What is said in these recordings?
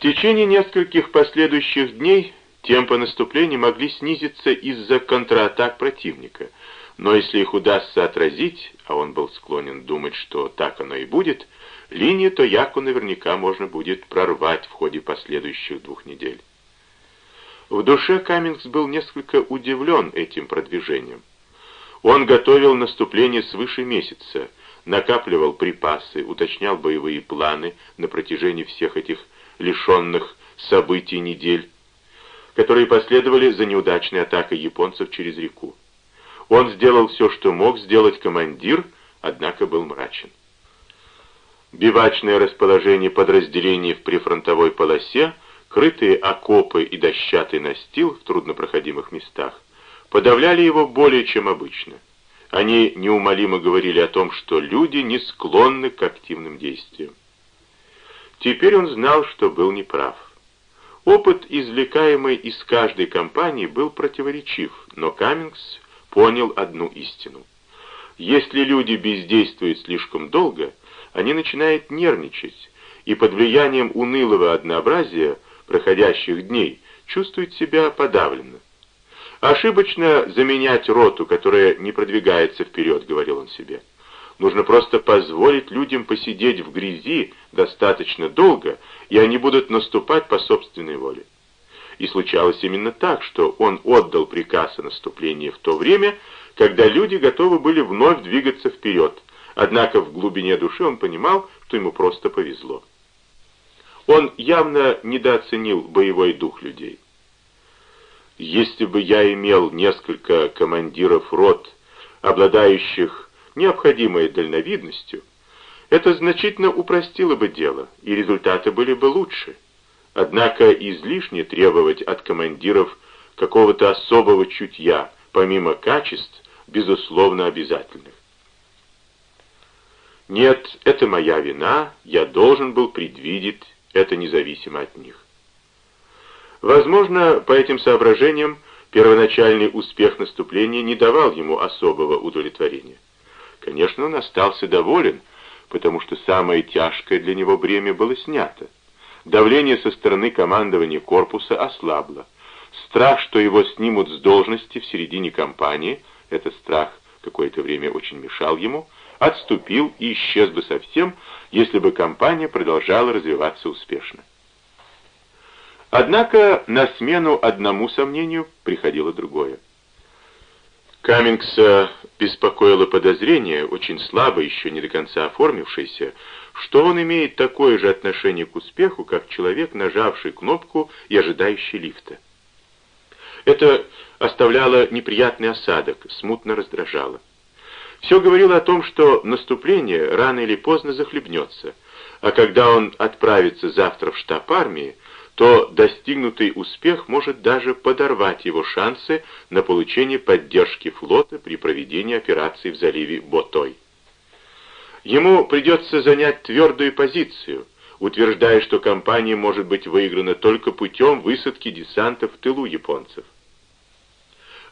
В течение нескольких последующих дней темпы наступления могли снизиться из-за контратак противника, но если их удастся отразить, а он был склонен думать, что так оно и будет, линию Тояку наверняка можно будет прорвать в ходе последующих двух недель. В душе Каммингс был несколько удивлен этим продвижением. Он готовил наступление свыше месяца, накапливал припасы, уточнял боевые планы на протяжении всех этих лишенных событий недель, которые последовали за неудачной атакой японцев через реку. Он сделал все, что мог сделать командир, однако был мрачен. Бивачное расположение подразделений в прифронтовой полосе, крытые окопы и дощатый настил в труднопроходимых местах подавляли его более чем обычно. Они неумолимо говорили о том, что люди не склонны к активным действиям. Теперь он знал, что был неправ. Опыт, извлекаемый из каждой кампании, был противоречив, но Каммингс понял одну истину. Если люди бездействуют слишком долго, они начинают нервничать, и под влиянием унылого однообразия проходящих дней чувствуют себя подавленно. Ошибочно заменять роту, которая не продвигается вперед, говорил он себе. Нужно просто позволить людям посидеть в грязи достаточно долго, и они будут наступать по собственной воле. И случалось именно так, что он отдал приказ о наступлении в то время, когда люди готовы были вновь двигаться вперед, однако в глубине души он понимал, что ему просто повезло. Он явно недооценил боевой дух людей. Если бы я имел несколько командиров рот, обладающих необходимой дальновидностью, это значительно упростило бы дело, и результаты были бы лучше. Однако излишне требовать от командиров какого-то особого чутья, помимо качеств, безусловно обязательных. Нет, это моя вина, я должен был предвидеть это независимо от них. Возможно, по этим соображениям первоначальный успех наступления не давал ему особого удовлетворения. Конечно, он остался доволен, потому что самое тяжкое для него бремя было снято. Давление со стороны командования корпуса ослабло. Страх, что его снимут с должности в середине кампании, этот страх какое-то время очень мешал ему, отступил и исчез бы совсем, если бы кампания продолжала развиваться успешно. Однако на смену одному сомнению приходило другое. Каммингса беспокоило подозрение, очень слабо, еще не до конца оформившееся, что он имеет такое же отношение к успеху, как человек, нажавший кнопку и ожидающий лифта. Это оставляло неприятный осадок, смутно раздражало. Все говорило о том, что наступление рано или поздно захлебнется, а когда он отправится завтра в штаб армии, то достигнутый успех может даже подорвать его шансы на получение поддержки флота при проведении операции в заливе Ботой. Ему придется занять твердую позицию, утверждая, что кампания может быть выиграна только путем высадки десанта в тылу японцев.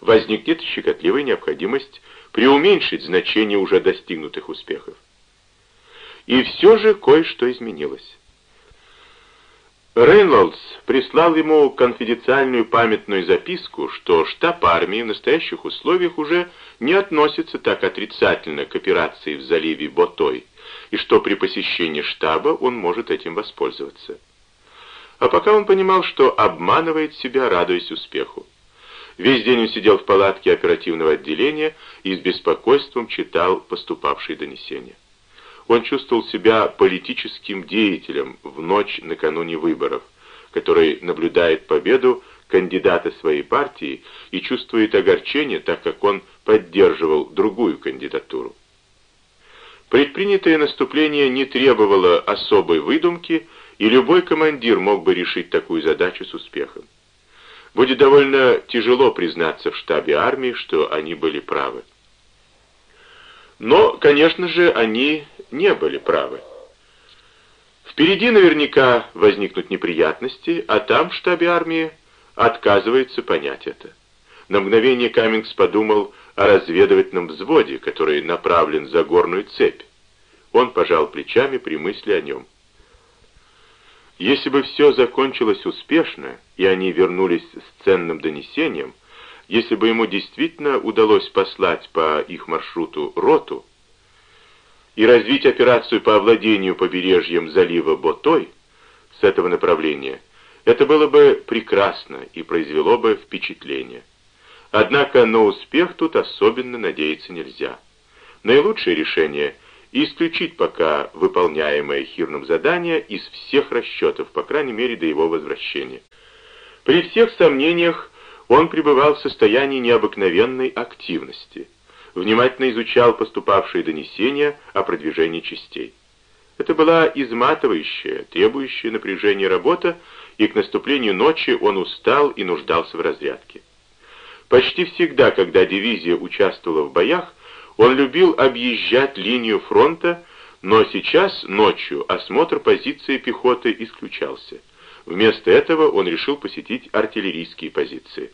Возникнет щекотливая необходимость преуменьшить значение уже достигнутых успехов. И все же кое-что изменилось. Рейнольдс прислал ему конфиденциальную памятную записку, что штаб армии в настоящих условиях уже не относится так отрицательно к операции в заливе Ботой, и что при посещении штаба он может этим воспользоваться. А пока он понимал, что обманывает себя, радуясь успеху. Весь день он сидел в палатке оперативного отделения и с беспокойством читал поступавшие донесения. Он чувствовал себя политическим деятелем в ночь накануне выборов, который наблюдает победу кандидата своей партии и чувствует огорчение, так как он поддерживал другую кандидатуру. Предпринятое наступление не требовало особой выдумки, и любой командир мог бы решить такую задачу с успехом. Будет довольно тяжело признаться в штабе армии, что они были правы. Но, конечно же, они не были правы. Впереди наверняка возникнут неприятности, а там, в штабе армии, отказывается понять это. На мгновение Каммингс подумал о разведывательном взводе, который направлен за горную цепь. Он пожал плечами при мысли о нем. Если бы все закончилось успешно, и они вернулись с ценным донесением, если бы ему действительно удалось послать по их маршруту роту и развить операцию по овладению побережьем залива Ботой с этого направления, это было бы прекрасно и произвело бы впечатление. Однако на успех тут особенно надеяться нельзя. Наилучшее решение — исключить пока выполняемое Хирном задание из всех расчетов, по крайней мере до его возвращения. При всех сомнениях он пребывал в состоянии необыкновенной активности, внимательно изучал поступавшие донесения о продвижении частей. Это была изматывающая, требующая напряжения работа, и к наступлению ночи он устал и нуждался в разрядке. Почти всегда, когда дивизия участвовала в боях, он любил объезжать линию фронта, но сейчас, ночью, осмотр позиции пехоты исключался. Вместо этого он решил посетить артиллерийские позиции.